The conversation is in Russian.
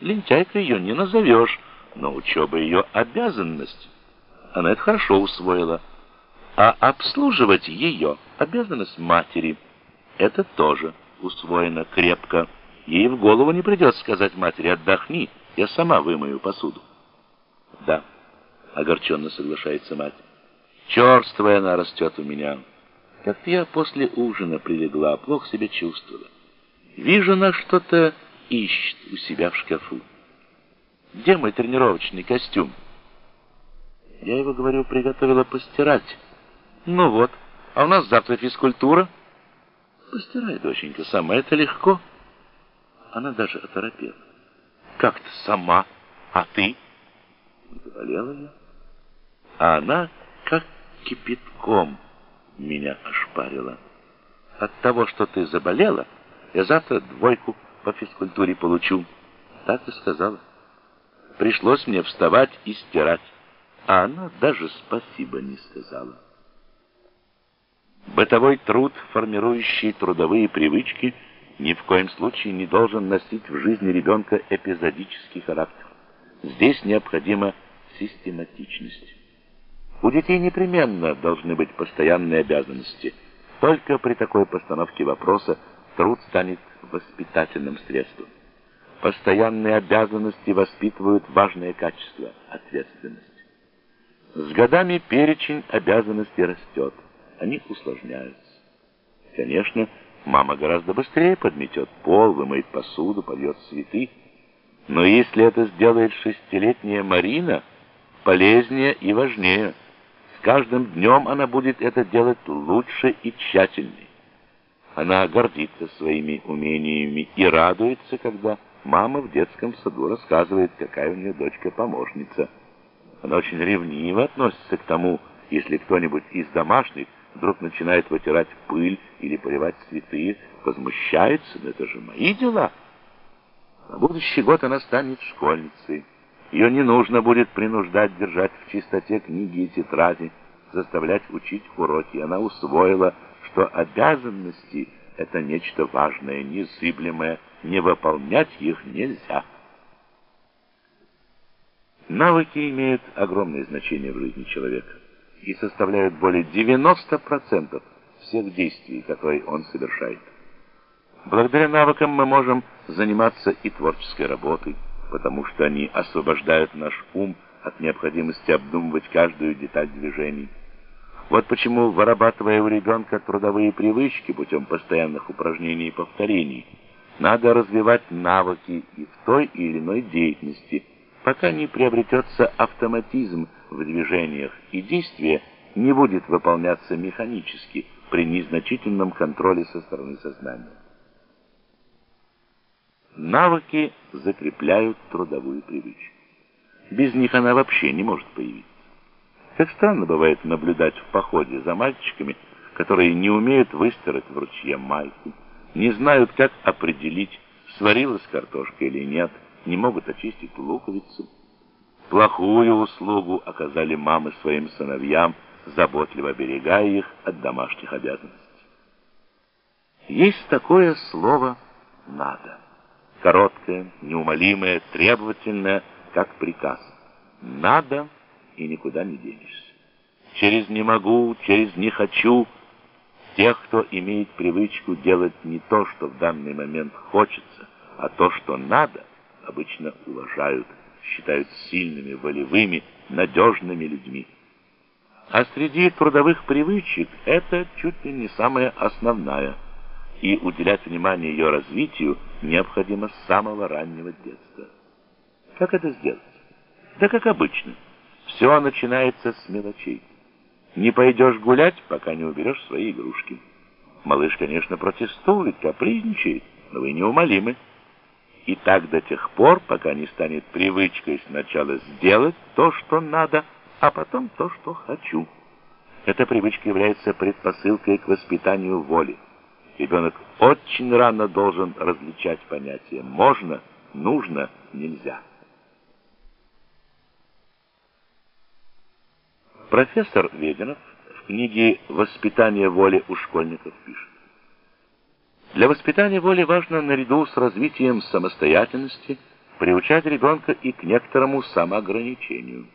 Лентяйкой ее не назовешь, но учеба ее обязанность. Она это хорошо усвоила. А обслуживать ее обязанность матери. Это тоже усвоено крепко. Ей в голову не придет сказать матери «отдохни, я сама вымою посуду». Да, огорченно соглашается мать. Черствая она растет у меня. Как-то я после ужина прилегла, плохо себя чувствовала. Вижу, она что-то ищет у себя в шкафу. Где мой тренировочный костюм? Я его, говорю, приготовила постирать. Ну вот, а у нас завтра физкультура. Постирай, доченька, сама, это легко. Она даже оторопела. Как ты сама? А ты? Заболела я. А она как кипятком меня ошпарила. От того, что ты заболела, я завтра двойку по физкультуре получу. Так и сказала. Пришлось мне вставать и стирать, а она даже спасибо не сказала. Бытовой труд, формирующий трудовые привычки, ни в коем случае не должен носить в жизни ребенка эпизодический характер. Здесь необходима систематичность. У детей непременно должны быть постоянные обязанности. Только при такой постановке вопроса труд станет воспитательным средством. Постоянные обязанности воспитывают важное качество – ответственность. С годами перечень обязанностей растет, они усложняются. Конечно, мама гораздо быстрее подметет пол, вымоет посуду, польет цветы. Но если это сделает шестилетняя Марина, полезнее и важнее. С каждым днем она будет это делать лучше и тщательнее. Она гордится своими умениями и радуется, когда мама в детском саду рассказывает, какая у нее дочка-помощница. Она очень ревниво относится к тому, если кто-нибудь из домашних вдруг начинает вытирать пыль или поливать цветы, возмущается, но это же мои дела. На будущий год она станет школьницей. Ее не нужно будет принуждать держать в чистоте книги и тетради, заставлять учить уроки. Она усвоила, что обязанности — это нечто важное, незыблемое, не выполнять их нельзя. Навыки имеют огромное значение в жизни человека и составляют более 90% всех действий, которые он совершает. Благодаря навыкам мы можем заниматься и творческой работой, потому что они освобождают наш ум от необходимости обдумывать каждую деталь движений. Вот почему, вырабатывая у ребенка трудовые привычки путем постоянных упражнений и повторений, надо развивать навыки и в той или иной деятельности, пока не приобретется автоматизм в движениях и действие не будет выполняться механически при незначительном контроле со стороны сознания. Навыки закрепляют трудовую привычку. Без них она вообще не может появиться. Как странно бывает наблюдать в походе за мальчиками, которые не умеют выстирать в ручье майку, не знают, как определить, сварилась картошка или нет, не могут очистить луковицу. Плохую услугу оказали мамы своим сыновьям, заботливо оберегая их от домашних обязанностей. Есть такое слово «надо». Короткое, неумолимое, требовательное, как приказ. «Надо» и никуда не денешься. Через «не могу», через «не хочу» тех, кто имеет привычку делать не то, что в данный момент хочется, а то, что надо, обычно уважают, считают сильными, волевыми, надежными людьми. А среди трудовых привычек это чуть ли не самая основная, и уделять внимание ее развитию необходимо с самого раннего детства. Как это сделать? Да как обычно. Все начинается с мелочей. Не пойдешь гулять, пока не уберешь свои игрушки. Малыш, конечно, протестует, капризничает, но вы неумолимы. И так до тех пор, пока не станет привычкой сначала сделать то, что надо, а потом то, что хочу. Эта привычка является предпосылкой к воспитанию воли. Ребенок очень рано должен различать понятия «можно», «нужно», «нельзя». Профессор Веденов в книге «Воспитание воли у школьников» пишет. Для воспитания воли важно наряду с развитием самостоятельности приучать ребенка и к некоторому самоограничению.